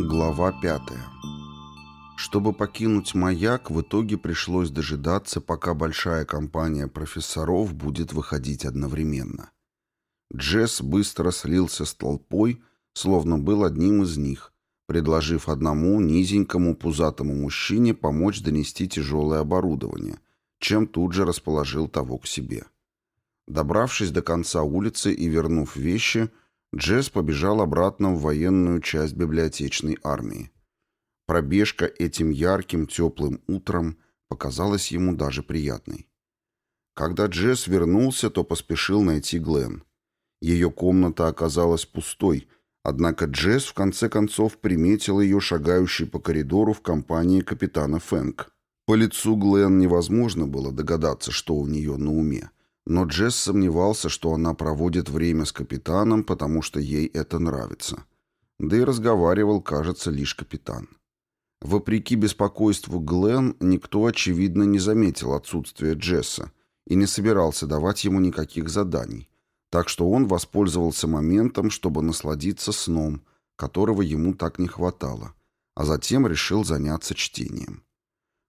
Глава 5. Чтобы покинуть маяк, в итоге пришлось дожидаться, пока большая компания профессоров будет выходить одновременно. Джесс быстро слился с толпой, словно был одним из них, предложив одному низенькому пузатому мужчине помочь донести тяжелое оборудование, чем тут же расположил того к себе. — Добравшись до конца улицы и вернув вещи, Джесс побежал обратно в военную часть библиотечной армии. Пробежка этим ярким теплым утром показалась ему даже приятной. Когда Джесс вернулся, то поспешил найти Глен. Ее комната оказалась пустой, однако Джесс в конце концов приметил ее шагающий по коридору в компании капитана Фэнк. По лицу Глен невозможно было догадаться, что у нее на уме. Но Джесс сомневался, что она проводит время с капитаном, потому что ей это нравится. Да и разговаривал, кажется, лишь капитан. Вопреки беспокойству Глен, никто, очевидно, не заметил отсутствия Джесса и не собирался давать ему никаких заданий, так что он воспользовался моментом, чтобы насладиться сном, которого ему так не хватало, а затем решил заняться чтением.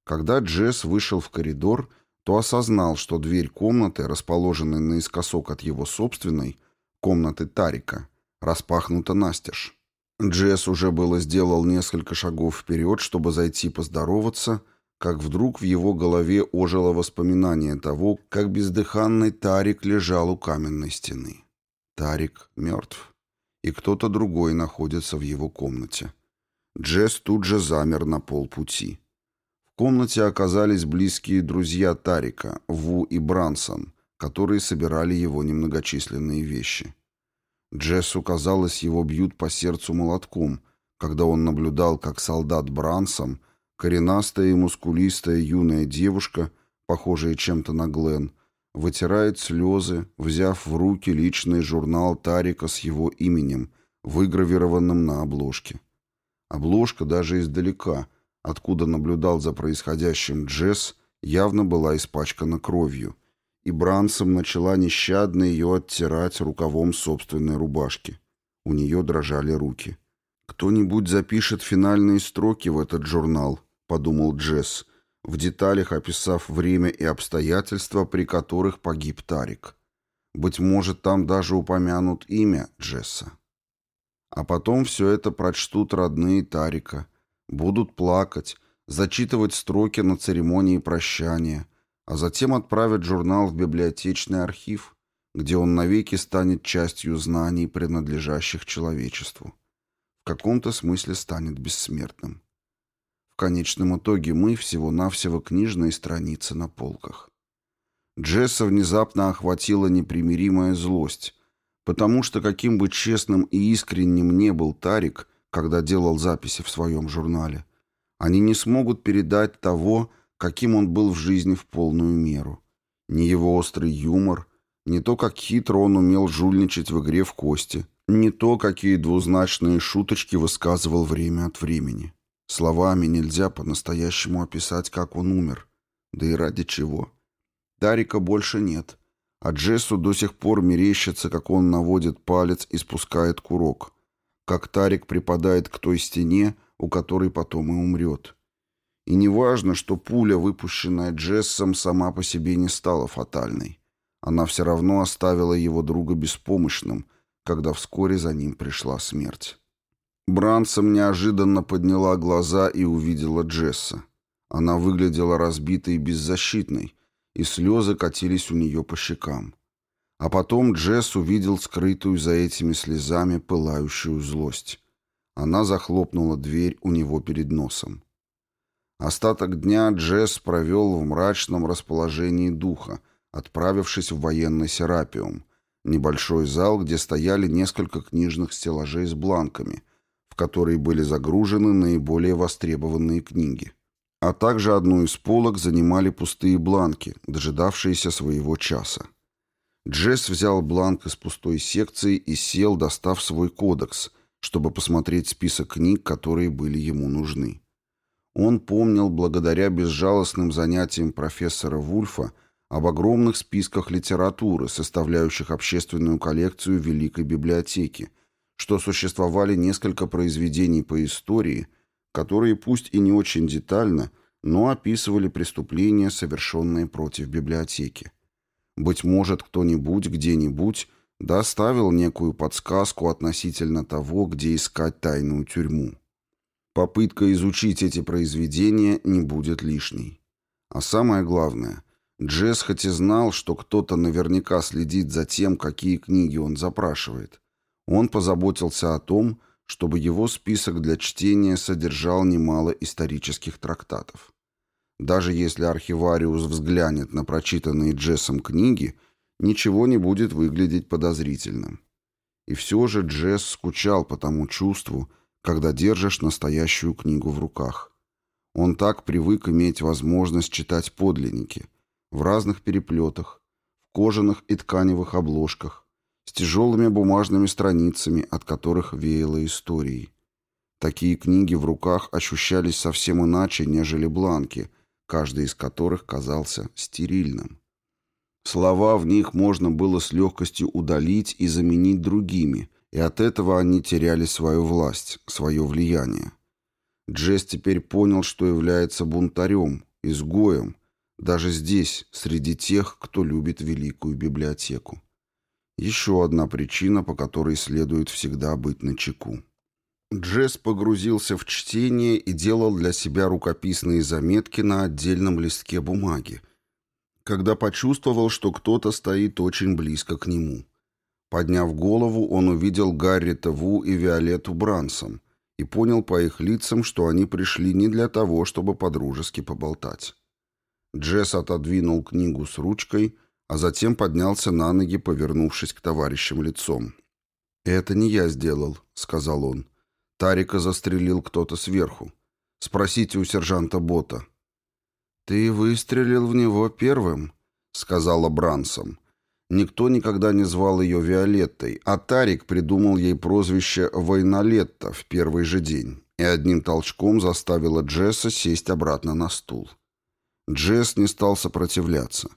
Когда Джесс вышел в коридор, то осознал, что дверь комнаты, расположенной наискосок от его собственной, комнаты Тарика, распахнута настежь. Джесс уже было сделал несколько шагов вперед, чтобы зайти поздороваться, как вдруг в его голове ожило воспоминание того, как бездыханный Тарик лежал у каменной стены. Тарик мертв, и кто-то другой находится в его комнате. Джесс тут же замер на полпути комнате оказались близкие друзья Тарика, Ву и Брансон, которые собирали его немногочисленные вещи. Джессу казалось, его бьют по сердцу молотком, когда он наблюдал, как солдат Брансом, коренастая и мускулистая юная девушка, похожая чем-то на Глен, вытирает слезы, взяв в руки личный журнал Тарика с его именем, выгравированным на обложке. Обложка даже издалека — откуда наблюдал за происходящим Джесс, явно была испачкана кровью, и Брансом начала нещадно ее оттирать рукавом собственной рубашки. У нее дрожали руки. «Кто-нибудь запишет финальные строки в этот журнал», — подумал Джесс, в деталях описав время и обстоятельства, при которых погиб Тарик. Быть может, там даже упомянут имя Джесса. А потом все это прочтут родные Тарика — Будут плакать, зачитывать строки на церемонии прощания, а затем отправят журнал в библиотечный архив, где он навеки станет частью знаний, принадлежащих человечеству. В каком-то смысле станет бессмертным. В конечном итоге мы всего-навсего книжные страницы на полках. Джесса внезапно охватила непримиримая злость, потому что каким бы честным и искренним не был Тарик – когда делал записи в своем журнале. Они не смогут передать того, каким он был в жизни в полную меру. Ни его острый юмор, ни то, как хитро он умел жульничать в игре в кости, ни то, какие двузначные шуточки высказывал время от времени. Словами нельзя по-настоящему описать, как он умер. Да и ради чего. Дарика больше нет. А Джессу до сих пор мерещится, как он наводит палец и спускает курок как Тарик припадает к той стене, у которой потом и умрет. И неважно, что пуля, выпущенная Джессом, сама по себе не стала фатальной. Она все равно оставила его друга беспомощным, когда вскоре за ним пришла смерть. Бранцем неожиданно подняла глаза и увидела Джесса. Она выглядела разбитой и беззащитной, и слезы катились у нее по щекам. А потом Джесс увидел скрытую за этими слезами пылающую злость. Она захлопнула дверь у него перед носом. Остаток дня Джесс провел в мрачном расположении духа, отправившись в военный серапиум, небольшой зал, где стояли несколько книжных стеллажей с бланками, в которые были загружены наиболее востребованные книги. А также одну из полок занимали пустые бланки, дожидавшиеся своего часа. Джесс взял бланк из пустой секции и сел, достав свой кодекс, чтобы посмотреть список книг, которые были ему нужны. Он помнил, благодаря безжалостным занятиям профессора Вульфа, об огромных списках литературы, составляющих общественную коллекцию Великой библиотеки, что существовали несколько произведений по истории, которые пусть и не очень детально, но описывали преступления, совершенные против библиотеки. Быть может, кто-нибудь где-нибудь доставил некую подсказку относительно того, где искать тайную тюрьму. Попытка изучить эти произведения не будет лишней. А самое главное, Джесс хоть и знал, что кто-то наверняка следит за тем, какие книги он запрашивает, он позаботился о том, чтобы его список для чтения содержал немало исторических трактатов. Даже если архивариус взглянет на прочитанные Джессом книги, ничего не будет выглядеть подозрительным. И все же Джесс скучал по тому чувству, когда держишь настоящую книгу в руках. Он так привык иметь возможность читать подлинники в разных переплетах, в кожаных и тканевых обложках, с тяжелыми бумажными страницами, от которых веяло историей. Такие книги в руках ощущались совсем иначе, нежели бланки, каждый из которых казался стерильным. Слова в них можно было с легкостью удалить и заменить другими, и от этого они теряли свою власть, свое влияние. Джесс теперь понял, что является бунтарем, изгоем, даже здесь, среди тех, кто любит великую библиотеку. Еще одна причина, по которой следует всегда быть начеку. чеку. Джесс погрузился в чтение и делал для себя рукописные заметки на отдельном листке бумаги, когда почувствовал, что кто-то стоит очень близко к нему. Подняв голову, он увидел Гарри Ву и Виолетту Брансом и понял по их лицам, что они пришли не для того, чтобы подружески поболтать. Джесс отодвинул книгу с ручкой, а затем поднялся на ноги, повернувшись к товарищам лицом. «Это не я сделал», — сказал он. Тарика застрелил кто-то сверху. Спросите у сержанта Бота. «Ты выстрелил в него первым», — сказала Брансом. Никто никогда не звал ее Виолеттой, а Тарик придумал ей прозвище «Войнолетта» в первый же день и одним толчком заставила Джесса сесть обратно на стул. Джесс не стал сопротивляться.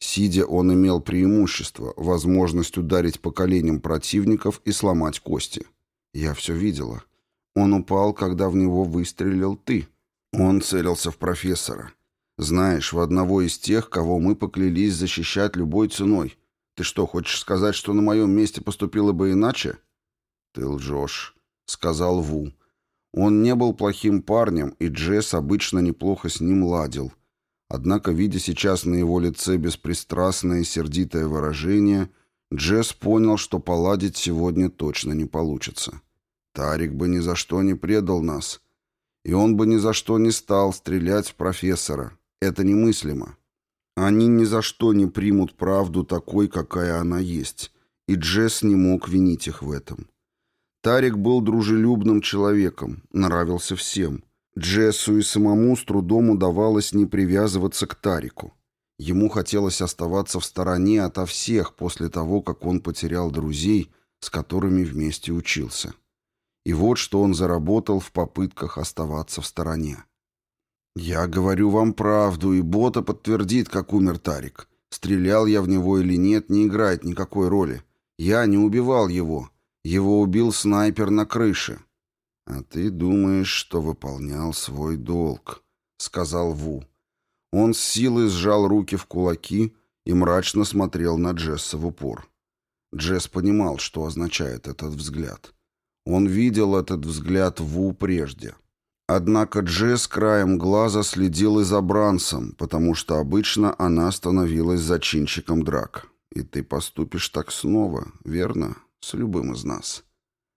Сидя, он имел преимущество, возможность ударить по коленям противников и сломать кости. Я все видела. Он упал, когда в него выстрелил ты. Он целился в профессора. Знаешь, в одного из тех, кого мы поклялись защищать любой ценой. Ты что, хочешь сказать, что на моем месте поступило бы иначе? Ты лжешь, — сказал Ву. Он не был плохим парнем, и Джесс обычно неплохо с ним ладил. Однако, видя сейчас на его лице беспристрастное и сердитое выражение, Джесс понял, что поладить сегодня точно не получится. Тарик бы ни за что не предал нас. И он бы ни за что не стал стрелять в профессора. Это немыслимо. Они ни за что не примут правду такой, какая она есть. И Джесс не мог винить их в этом. Тарик был дружелюбным человеком, нравился всем. Джессу и самому с трудом удавалось не привязываться к Тарику. Ему хотелось оставаться в стороне ото всех после того, как он потерял друзей, с которыми вместе учился. И вот что он заработал в попытках оставаться в стороне. «Я говорю вам правду, и Бота подтвердит, как умер Тарик. Стрелял я в него или нет, не играет никакой роли. Я не убивал его. Его убил снайпер на крыше». «А ты думаешь, что выполнял свой долг», — сказал Ву. Он с силой сжал руки в кулаки и мрачно смотрел на Джесса в упор. Джесс понимал, что означает этот взгляд. Он видел этот взгляд Ву прежде. Однако Джесс краем глаза следил и за Брансом, потому что обычно она становилась зачинщиком драк. И ты поступишь так снова, верно? С любым из нас.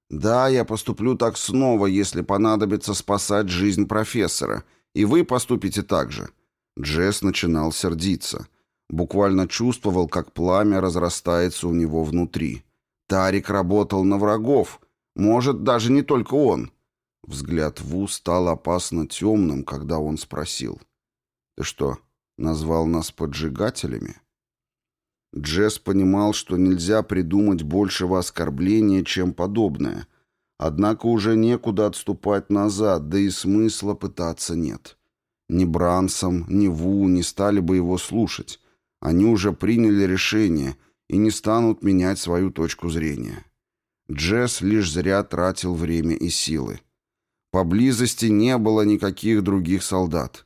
Да, я поступлю так снова, если понадобится спасать жизнь профессора. И вы поступите так же. Джесс начинал сердиться. Буквально чувствовал, как пламя разрастается у него внутри. Тарик работал на врагов — может, даже не только он. Взгляд Ву стал опасно темным, когда он спросил. «Ты что, назвал нас поджигателями?» Джесс понимал, что нельзя придумать большего оскорбления, чем подобное. Однако уже некуда отступать назад, да и смысла пытаться нет. Ни Брансом, ни Ву не стали бы его слушать. Они уже приняли решение и не станут менять свою точку зрения. Джесс лишь зря тратил время и силы. Поблизости не было никаких других солдат.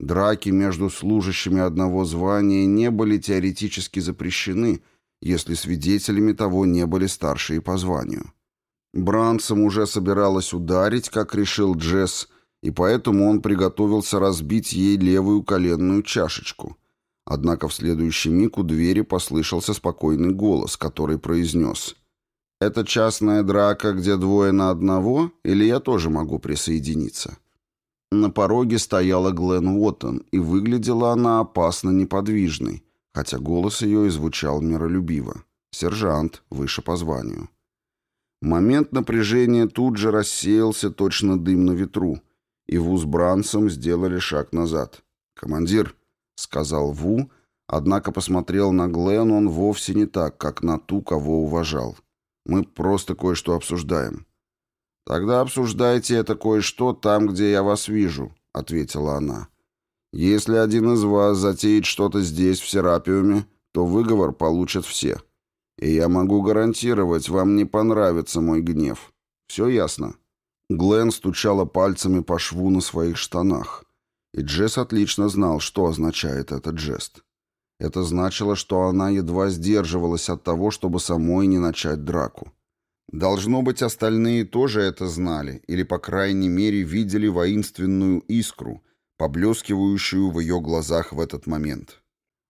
Драки между служащими одного звания не были теоретически запрещены, если свидетелями того не были старшие по званию. Бранцем уже собиралась ударить, как решил Джесс, и поэтому он приготовился разбить ей левую коленную чашечку. Однако в следующий миг у двери послышался спокойный голос, который произнес — это частная драка, где двое на одного, или я тоже могу присоединиться? На пороге стояла Глен Уоттон, и выглядела она опасно неподвижной, хотя голос ее и звучал миролюбиво. Сержант, выше по званию. Момент напряжения тут же рассеялся точно дым на ветру, и Ву с Брансом сделали шаг назад. «Командир», — сказал Ву, однако посмотрел на Глен он вовсе не так, как на ту, кого уважал. Мы просто кое-что обсуждаем». «Тогда обсуждайте это кое-что там, где я вас вижу», — ответила она. «Если один из вас затеет что-то здесь, в Серапиуме, то выговор получат все. И я могу гарантировать, вам не понравится мой гнев. Все ясно?» Глен стучала пальцами по шву на своих штанах. И Джесс отлично знал, что означает этот жест. Это значило, что она едва сдерживалась от того, чтобы самой не начать драку. Должно быть, остальные тоже это знали, или, по крайней мере, видели воинственную искру, поблескивающую в ее глазах в этот момент.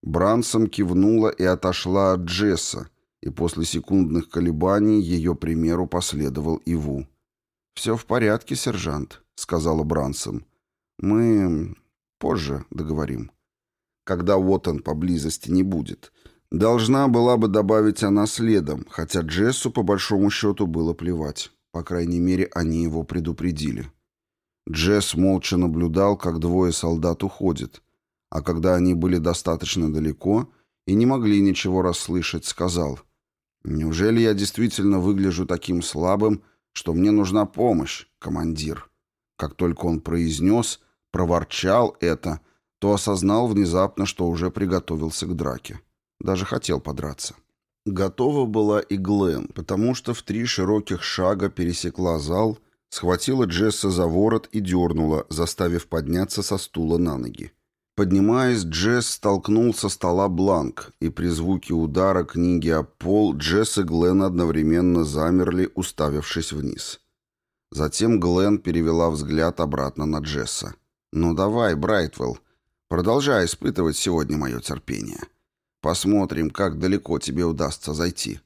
Брансом кивнула и отошла от Джесса, и после секундных колебаний ее примеру последовал Иву. «Все в порядке, сержант», — сказала Брансом. «Мы позже договорим» когда вот Уоттон поблизости не будет. Должна была бы добавить она следом, хотя Джессу по большому счету было плевать. По крайней мере, они его предупредили. Джесс молча наблюдал, как двое солдат уходят, а когда они были достаточно далеко и не могли ничего расслышать, сказал, «Неужели я действительно выгляжу таким слабым, что мне нужна помощь, командир?» Как только он произнес, проворчал это – то осознал внезапно, что уже приготовился к драке. Даже хотел подраться. Готова была и Глен, потому что в три широких шага пересекла зал, схватила Джесса за ворот и дернула, заставив подняться со стула на ноги. Поднимаясь, Джесс столкнул со стола бланк, и при звуке удара книги о пол Джесс и Глен одновременно замерли, уставившись вниз. Затем Глен перевела взгляд обратно на Джесса. «Ну давай, Брайтвелл, Продолжай испытывать сегодня мое терпение. Посмотрим, как далеко тебе удастся зайти».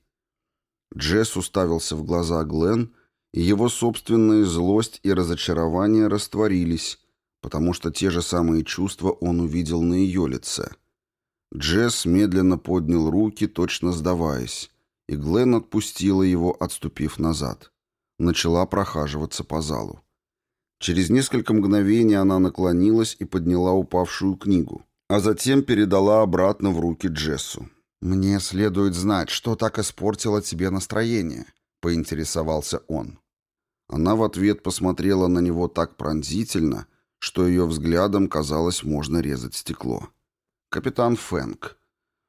Джесс уставился в глаза Глен, и его собственная злость и разочарование растворились, потому что те же самые чувства он увидел на ее лице. Джесс медленно поднял руки, точно сдаваясь, и Глен отпустила его, отступив назад. Начала прохаживаться по залу. Через несколько мгновений она наклонилась и подняла упавшую книгу, а затем передала обратно в руки Джессу. «Мне следует знать, что так испортило тебе настроение», — поинтересовался он. Она в ответ посмотрела на него так пронзительно, что ее взглядом, казалось, можно резать стекло. «Капитан Фэнк.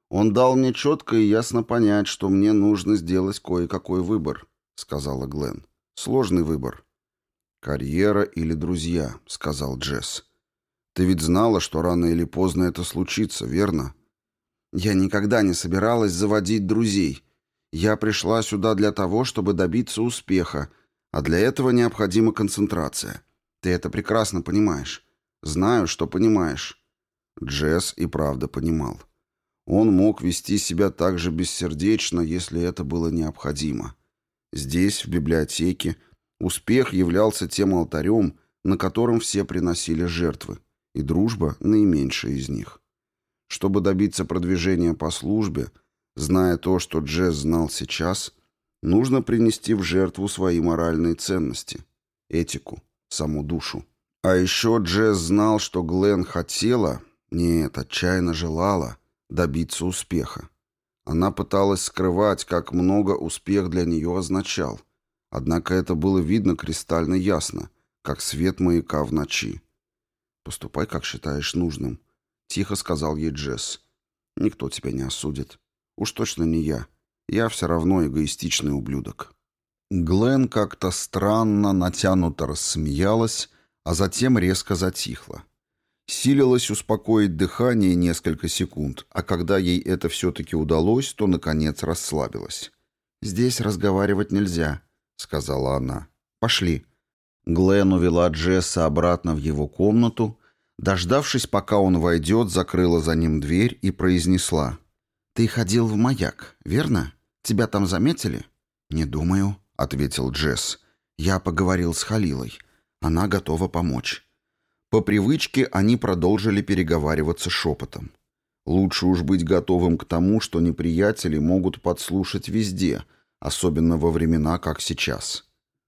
Он дал мне четко и ясно понять, что мне нужно сделать кое-какой выбор», — сказала Глен. «Сложный выбор. «Карьера или друзья», — сказал Джесс. «Ты ведь знала, что рано или поздно это случится, верно?» «Я никогда не собиралась заводить друзей. Я пришла сюда для того, чтобы добиться успеха, а для этого необходима концентрация. Ты это прекрасно понимаешь. Знаю, что понимаешь». Джесс и правда понимал. Он мог вести себя так же бессердечно, если это было необходимо. Здесь, в библиотеке, — Успех являлся тем алтарем, на котором все приносили жертвы, и дружба – наименьшая из них. Чтобы добиться продвижения по службе, зная то, что Джесс знал сейчас, нужно принести в жертву свои моральные ценности, этику, саму душу. А еще Джесс знал, что Глен хотела, нет, отчаянно желала, добиться успеха. Она пыталась скрывать, как много успех для нее означал – Однако это было видно кристально ясно, как свет маяка в ночи. «Поступай, как считаешь нужным», — тихо сказал ей Джесс. «Никто тебя не осудит. Уж точно не я. Я все равно эгоистичный ублюдок». Глен как-то странно, натянуто рассмеялась, а затем резко затихла. Силилась успокоить дыхание несколько секунд, а когда ей это все-таки удалось, то, наконец, расслабилась. «Здесь разговаривать нельзя», сказала она. «Пошли». Глен увела Джесса обратно в его комнату, дождавшись, пока он войдет, закрыла за ним дверь и произнесла. «Ты ходил в маяк, верно? Тебя там заметили?» «Не думаю», — ответил Джесс. «Я поговорил с Халилой. Она готова помочь». По привычке они продолжили переговариваться шепотом. Лучше уж быть готовым к тому, что неприятели могут подслушать везде — особенно во времена, как сейчас.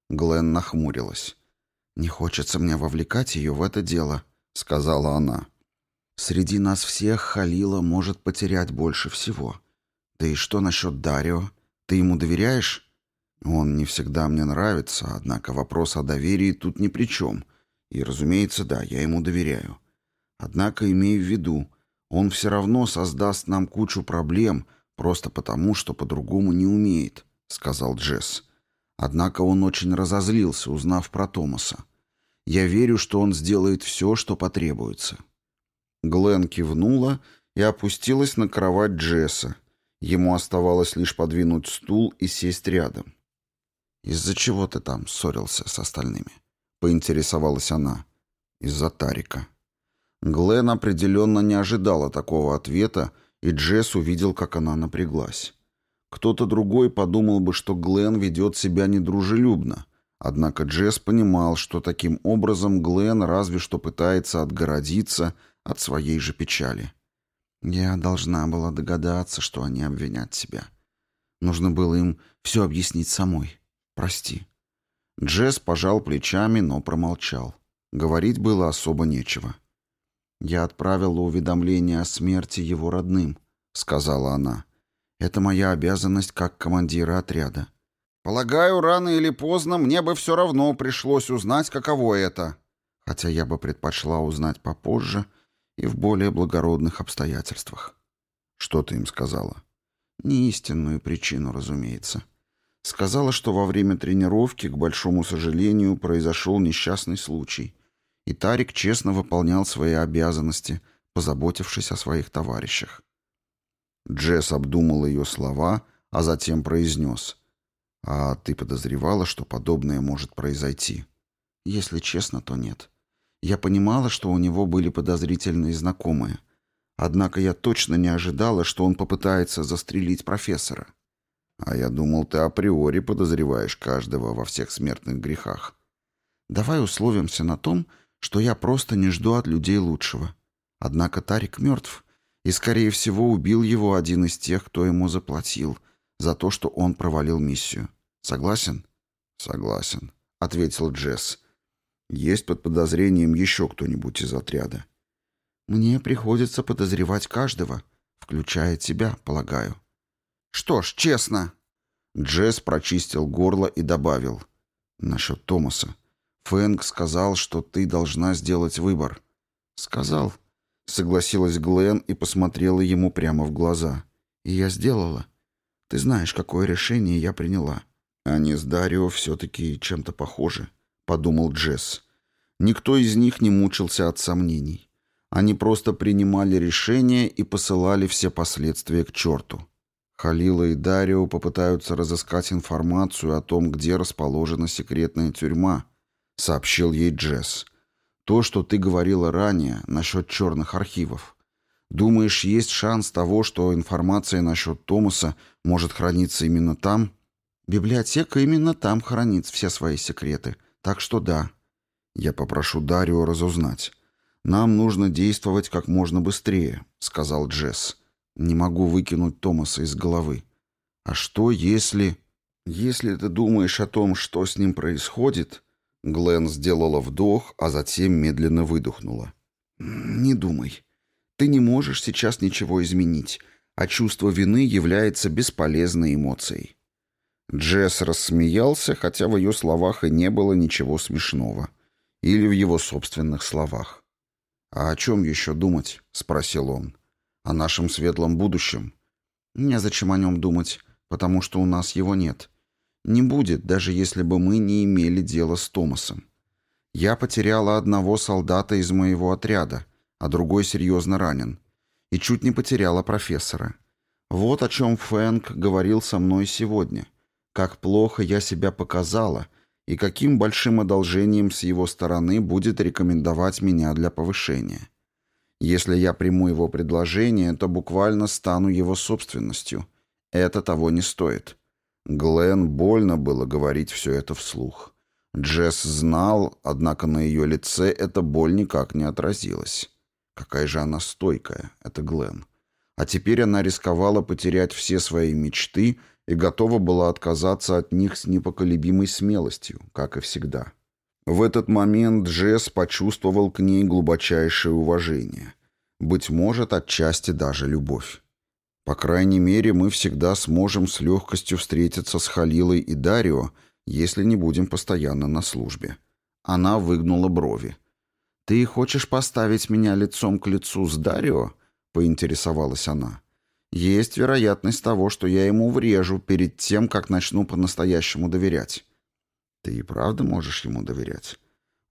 Глен нахмурилась. «Не хочется мне вовлекать ее в это дело», — сказала она. «Среди нас всех Халила может потерять больше всего. Да и что насчет Дарио? Ты ему доверяешь?» «Он не всегда мне нравится, однако вопрос о доверии тут ни при чем. И, разумеется, да, я ему доверяю. Однако имею в виду, он все равно создаст нам кучу проблем, просто потому, что по-другому не умеет сказал Джесс. Однако он очень разозлился, узнав про Томаса. Я верю, что он сделает все, что потребуется. Глен кивнула и опустилась на кровать Джесса. Ему оставалось лишь подвинуть стул и сесть рядом. «Из-за чего ты там ссорился с остальными?» — поинтересовалась она. «Из-за Тарика». Глен определенно не ожидала такого ответа, и Джесс увидел, как она напряглась. Кто-то другой подумал бы, что Глен ведет себя недружелюбно. Однако Джесс понимал, что таким образом Глен разве что пытается отгородиться от своей же печали. Я должна была догадаться, что они обвинят себя. Нужно было им все объяснить самой. Прости. Джесс пожал плечами, но промолчал. Говорить было особо нечего. «Я отправила уведомление о смерти его родным», — сказала она. Это моя обязанность как командира отряда. Полагаю, рано или поздно мне бы все равно пришлось узнать, каково это. Хотя я бы предпочла узнать попозже и в более благородных обстоятельствах. Что ты им сказала? Не истинную причину, разумеется. Сказала, что во время тренировки, к большому сожалению, произошел несчастный случай, и Тарик честно выполнял свои обязанности, позаботившись о своих товарищах. Джесс обдумал ее слова, а затем произнес. «А ты подозревала, что подобное может произойти?» «Если честно, то нет. Я понимала, что у него были подозрительные знакомые. Однако я точно не ожидала, что он попытается застрелить профессора». «А я думал, ты априори подозреваешь каждого во всех смертных грехах». «Давай условимся на том, что я просто не жду от людей лучшего. Однако Тарик мертв» и, скорее всего, убил его один из тех, кто ему заплатил за то, что он провалил миссию. Согласен? Согласен, ответил Джесс. Есть под подозрением еще кто-нибудь из отряда? Мне приходится подозревать каждого, включая тебя, полагаю. Что ж, честно. Джесс прочистил горло и добавил. Насчет Томаса. Фэнк сказал, что ты должна сделать выбор. Сказал, Согласилась Глен и посмотрела ему прямо в глаза. «И я сделала. Ты знаешь, какое решение я приняла». «Они с Дарио все-таки чем-то похожи», — подумал Джесс. Никто из них не мучился от сомнений. Они просто принимали решения и посылали все последствия к черту. Халила и Дарио попытаются разыскать информацию о том, где расположена секретная тюрьма, сообщил ей Джесс. То, что ты говорила ранее насчет черных архивов. Думаешь, есть шанс того, что информация насчет Томаса может храниться именно там? Библиотека именно там хранит все свои секреты. Так что да. Я попрошу Дарио разузнать. Нам нужно действовать как можно быстрее, сказал Джесс. Не могу выкинуть Томаса из головы. А что если... Если ты думаешь о том, что с ним происходит, Глен сделала вдох, а затем медленно выдохнула. «Не думай. Ты не можешь сейчас ничего изменить, а чувство вины является бесполезной эмоцией». Джесс рассмеялся, хотя в ее словах и не было ничего смешного. Или в его собственных словах. «А о чем еще думать?» — спросил он. «О нашем светлом будущем?» «Незачем о нем думать, потому что у нас его нет не будет, даже если бы мы не имели дела с Томасом. Я потеряла одного солдата из моего отряда, а другой серьезно ранен. И чуть не потеряла профессора. Вот о чем Фэнк говорил со мной сегодня. Как плохо я себя показала и каким большим одолжением с его стороны будет рекомендовать меня для повышения. Если я приму его предложение, то буквально стану его собственностью. Это того не стоит. Глен больно было говорить все это вслух. Джесс знал, однако на ее лице эта боль никак не отразилась. Какая же она стойкая, это Глен. А теперь она рисковала потерять все свои мечты и готова была отказаться от них с непоколебимой смелостью, как и всегда. В этот момент Джесс почувствовал к ней глубочайшее уважение. Быть может, отчасти даже любовь. По крайней мере, мы всегда сможем с легкостью встретиться с Халилой и Дарио, если не будем постоянно на службе. Она выгнула брови. «Ты хочешь поставить меня лицом к лицу с Дарио?» — поинтересовалась она. «Есть вероятность того, что я ему врежу перед тем, как начну по-настоящему доверять». «Ты и правда можешь ему доверять?»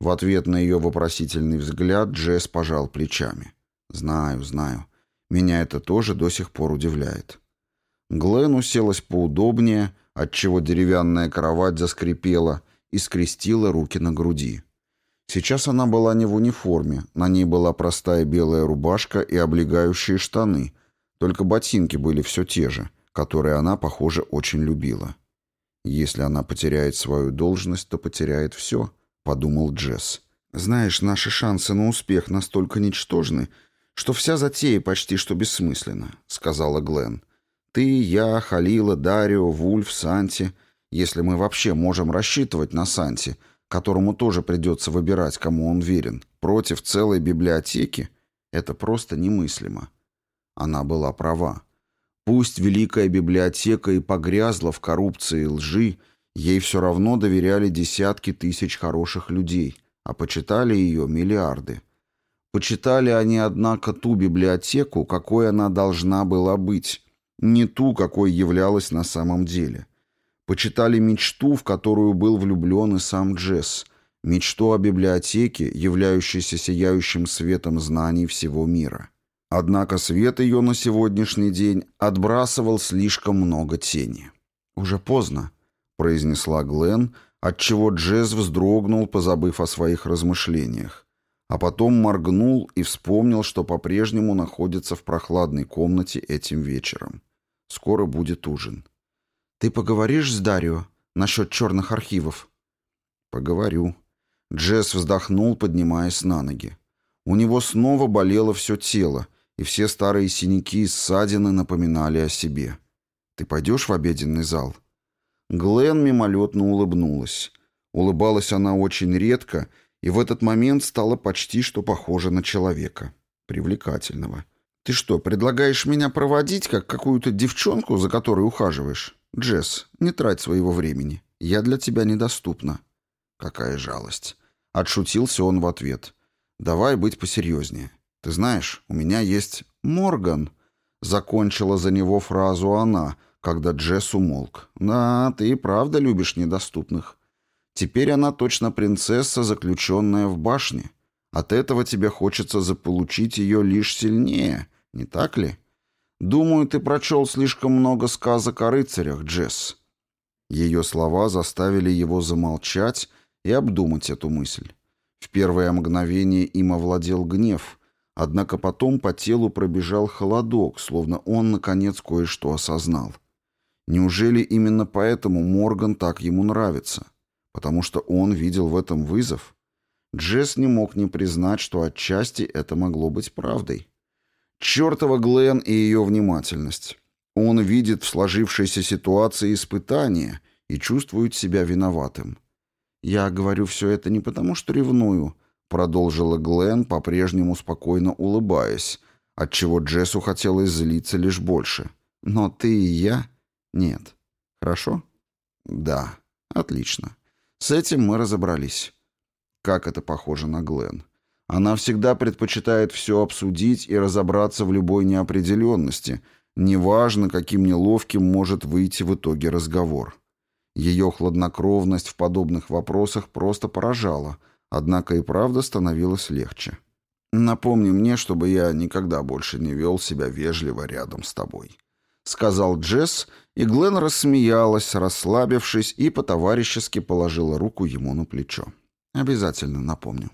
В ответ на ее вопросительный взгляд Джесс пожал плечами. «Знаю, знаю. Меня это тоже до сих пор удивляет. Глен уселась поудобнее, отчего деревянная кровать заскрипела, и скрестила руки на груди. Сейчас она была не в униформе, на ней была простая белая рубашка и облегающие штаны, только ботинки были все те же, которые она, похоже, очень любила. «Если она потеряет свою должность, то потеряет все», — подумал Джесс. «Знаешь, наши шансы на успех настолько ничтожны, что вся затея почти что бессмысленна», — сказала Глен. «Ты, я, Халила, Дарио, Вульф, Санти, если мы вообще можем рассчитывать на Санти, которому тоже придется выбирать, кому он верен, против целой библиотеки, это просто немыслимо». Она была права. Пусть Великая Библиотека и погрязла в коррупции и лжи, ей все равно доверяли десятки тысяч хороших людей, а почитали ее миллиарды. Почитали они, однако, ту библиотеку, какой она должна была быть, не ту, какой являлась на самом деле. Почитали мечту, в которую был влюблен и сам Джесс, мечту о библиотеке, являющейся сияющим светом знаний всего мира. Однако свет ее на сегодняшний день отбрасывал слишком много тени. «Уже поздно», — произнесла Глен, отчего Джесс вздрогнул, позабыв о своих размышлениях а потом моргнул и вспомнил, что по-прежнему находится в прохладной комнате этим вечером. Скоро будет ужин. «Ты поговоришь с Дарио насчет черных архивов?» «Поговорю». Джесс вздохнул, поднимаясь на ноги. У него снова болело все тело, и все старые синяки и ссадины напоминали о себе. «Ты пойдешь в обеденный зал?» Глен мимолетно улыбнулась. Улыбалась она очень редко и в этот момент стала почти что похожа на человека. Привлекательного. «Ты что, предлагаешь меня проводить, как какую-то девчонку, за которой ухаживаешь? Джесс, не трать своего времени. Я для тебя недоступна». «Какая жалость». Отшутился он в ответ. «Давай быть посерьезнее. Ты знаешь, у меня есть Морган». Закончила за него фразу она, когда Джесс умолк. «Да, ты и правда любишь недоступных. Теперь она точно принцесса, заключенная в башне. От этого тебе хочется заполучить ее лишь сильнее, не так ли? Думаю, ты прочел слишком много сказок о рыцарях, Джесс». Ее слова заставили его замолчать и обдумать эту мысль. В первое мгновение им овладел гнев, однако потом по телу пробежал холодок, словно он, наконец, кое-что осознал. Неужели именно поэтому Морган так ему нравится? потому что он видел в этом вызов. Джесс не мог не признать, что отчасти это могло быть правдой. Чертова Глен и ее внимательность. Он видит в сложившейся ситуации испытание и чувствует себя виноватым. «Я говорю все это не потому, что ревную», — продолжила Глен, по-прежнему спокойно улыбаясь, отчего Джессу хотелось злиться лишь больше. «Но ты и я? Нет. Хорошо?» «Да. Отлично. С этим мы разобрались. Как это похоже на Глен. Она всегда предпочитает все обсудить и разобраться в любой неопределенности, неважно, каким неловким может выйти в итоге разговор. Ее хладнокровность в подобных вопросах просто поражала, однако и правда становилось легче. Напомни мне, чтобы я никогда больше не вел себя вежливо рядом с тобой. — сказал Джесс, и Глен рассмеялась, расслабившись, и по-товарищески положила руку ему на плечо. «Обязательно напомню».